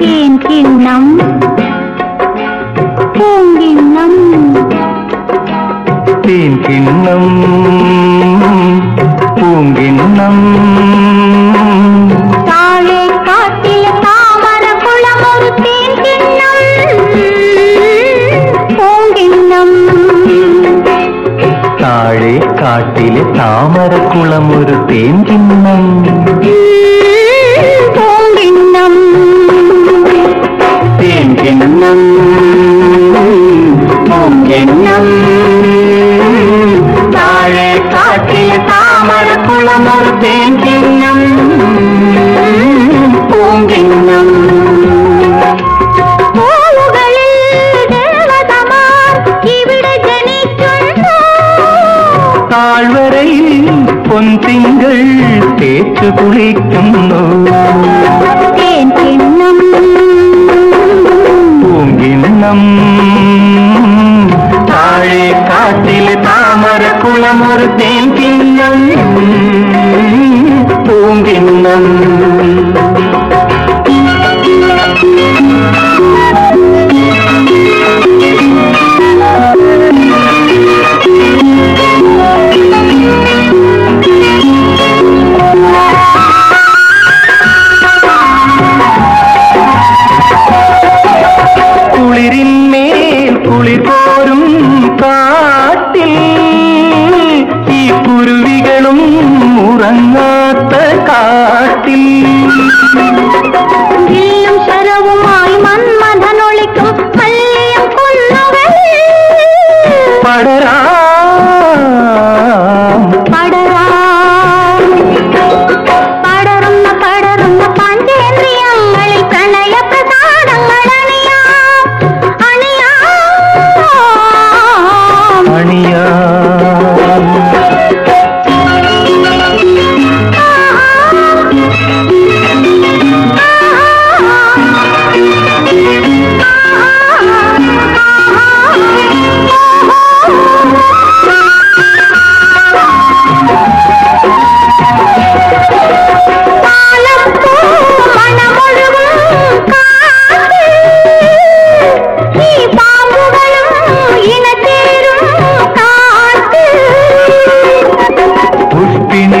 തേൻ കിണ്ണം പൂങ്കിണ്ണം. തേൻ കിണ്ണം പൂങ്കിണ്ണം. താഴെ കാട്ടിലെ താമര കുളമൊരു തേൻ കിണ്ണം പൂങ്കിണ്ണം. താഴെ കാട്ടിലെ താമരക്കുളം ഒരു തേച്ചു കുളിക്കുന്നു. പൂങ്കിണ്ണം താഴെ കാട്ടിൽ താമര കുളമൊരു തേൻ കിണ്ണം. പൂങ്കിണ്ണം കുളിർ പോരും കാട്ടിൽ. ഈ കുരുവികളും ഉറങ്ങാത്ത കാട്ടിൽ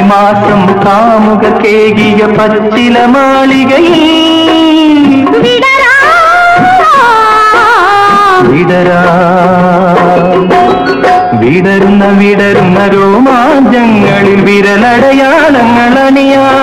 മാസം കാമുക കേകിയ പച്ചില മാളികയിൽ. വിടരാ. വിടരുന്ന വിടരുന്ന രോമാഞ്ചങ്ങളിൽ വിരലടയാളങ്ങൾ അണിയാം.